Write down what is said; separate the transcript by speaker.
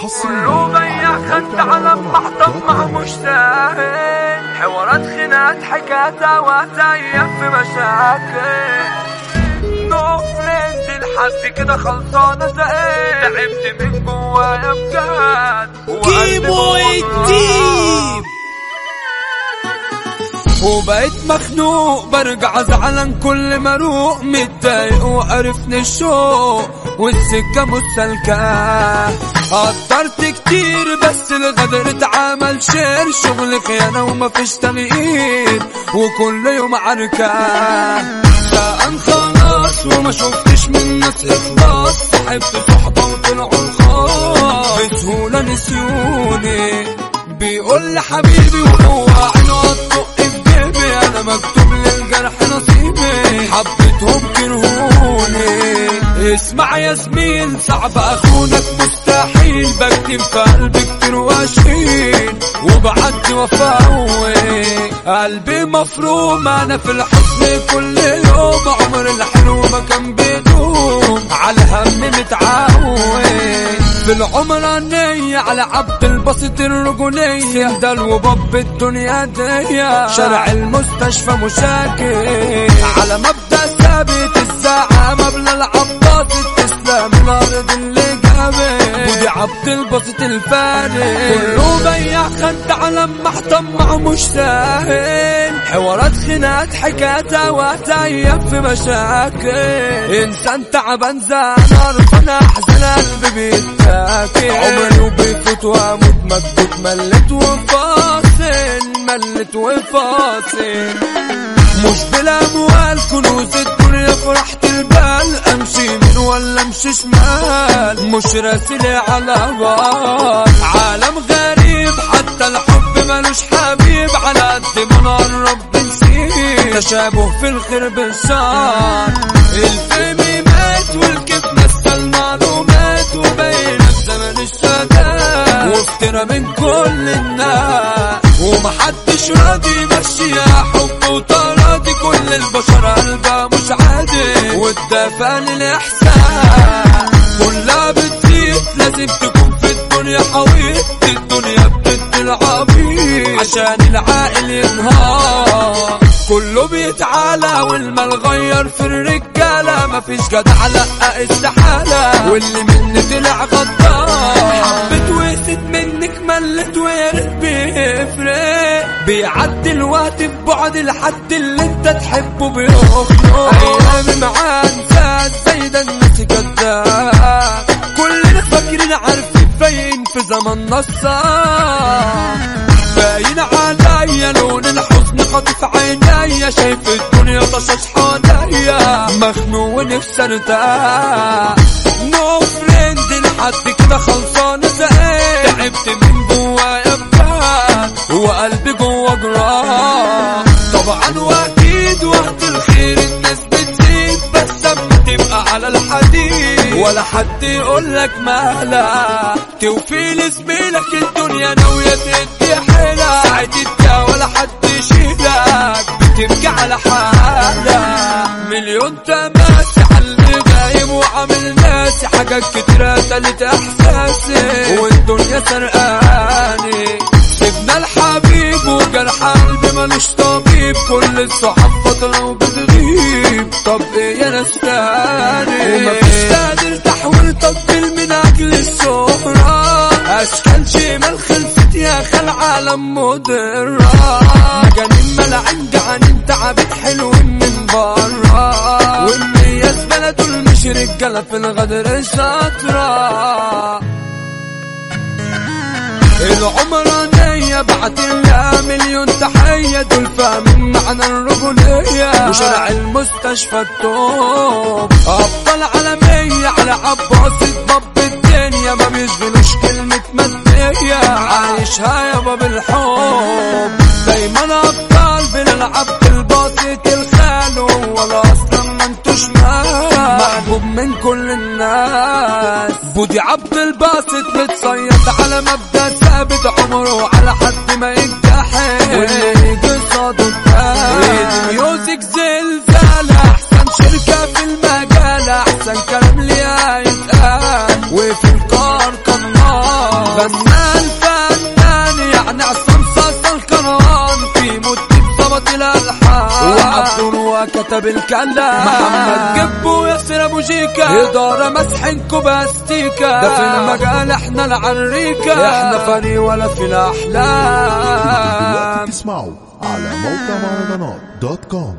Speaker 1: كله بيع خد على محطم ما مش ساهل حوارات خناقات حكايات وهتأيام في مشاكل. نو فريند لحد كده خلصانة زقيت تعبت من جوايا بجد. وقلبي
Speaker 2: كيبوي
Speaker 1: بوجع.
Speaker 2: ديب
Speaker 1: وبقيت مخنوق برجع زعلان كل ما أروق. متضايق وقرفني الشوق. والسكة مسلكة قدرت كتير بس الغدر اتعمل شير. شغل خيانة ومفيش تغيير وكل يوم عركة سأل خلاص وما شفتش من ناس إخلاص. صاحبت صحبة وطلعوا الخاص بسهولة نسيوني. بيقول لي حبيبي وهو عينه الطق اسمع يا زميل صعب أخونك مستحيل بكتب في قلبي كتير واشيل وفاوي قلبي مفروم أنا في الحزن كل يوم عمر الحلو ما كان بيدوم على الهم متعود في العمرانية على عبد البسيط الرجولية ده الوباب الدنيا دي شارع المستشفى مشاكل على مبدأ ثابت الساعة مبلغ العباس التسلام الأرض اللي جابت ودي عبد البسيط الفارق كله بيع خد على محتم معه مش سهل حوارات خناقات حكايات وهتأيام في مشاكل. إنسان تعبان زعلان أنا احزن قلبي بيتاكل. عمري وبيفوت واموت مكبوت ملت وفاصل ملت وفاصل. مش بالأموال كنوز الدنيا فرحة البال. أمشي من ولا أمشي شمال مش راسلي على بال عالم غريب حتى الحب ملوش حبيب. على قد ما نقرب بنسيب تشابه في الخير بالشان الفيلم مات والكيف نسى المعلومات وبين الزمن الشتات وافترى من كل الناس. ومحدش راضي يمشي يا حب وطرادي كل البشر قلبها مش عادي والدفع للإحسان. كلها بتزيد لازم تكون في الدنيا حويط الدنيا بتدي العبيد عشان العاقل ينهار. كله بيتعالى والمال غير في الرجالة. مفيش جدع لا استحالة. واللي مني طلع غدار. حبيت وقست منك ملت وياريت بيفرق. بيعدي الوقت ببعد لحد اللي انت تحبه بيخنق أيام معاه انسان زي ده الناس كداب كلنا فاكرين عارفين فاين في زمن نصار باين عليا لون الحزن خاطف عينيا شايف الدنيا طشاش حواليا مخنوق ونفسي ارتاح. واكيد وقت الخير الناس بتزيد بس اما تبقى على الحديد. ولا حد يقول لك مهلا. توفي لزميلك الدنيا ناوية تدي حيلة. الدنيا ولا حد يشيلك بتبكي على حالك. مليون تماسي حل دايم وعامل ناسي. حاجات كتيرة قتلت إحساسي والدنيا سرقاني. سيبنا الحبيب وجرح قلبي ملوش طبيب. كل الصحاب فترة وبتغيب. طب إيه يا ناس تاني؟ ومفيش. قادر تحويل تطبيل من أجل الشهرة أشكال شمال خلصت يا خال عالم مضرة. مجانين ملعين جعانين تعبت حلوين من برا. والنية زبالة دول مش رجالة في الغدر شاطرة العمرانية بعت لها مليون تحية دول فاهمين معنى الرجولية وشارع المستشفى التوب. أبطال عالمية على عباس باب الدنيا ما بيشغلوش كلمة مادية عايشها يابا بالحب دايما أبطال بنلعب بالباسط الخال. ولا أصلا ما انتوش محبوب من كل الناس. بودي عبد الباسط متصيد على مبدأ ثابت عمره على حد ما يجتحد واللي يجي صاده التاني ميوزك زلزال أحسن شركة في المجال أحسن كلام ليها يتقال وفي القار كنار الالحان وعبد وكتب الكلام محمد جبو ياسر أبو جيكا. اداره مسحنكو باستيكا ده في المجال إحنا العريكة. إحنا فريق ولا في الأحلام.
Speaker 2: تسمعوا على موقع مهرجانات دوت كوم.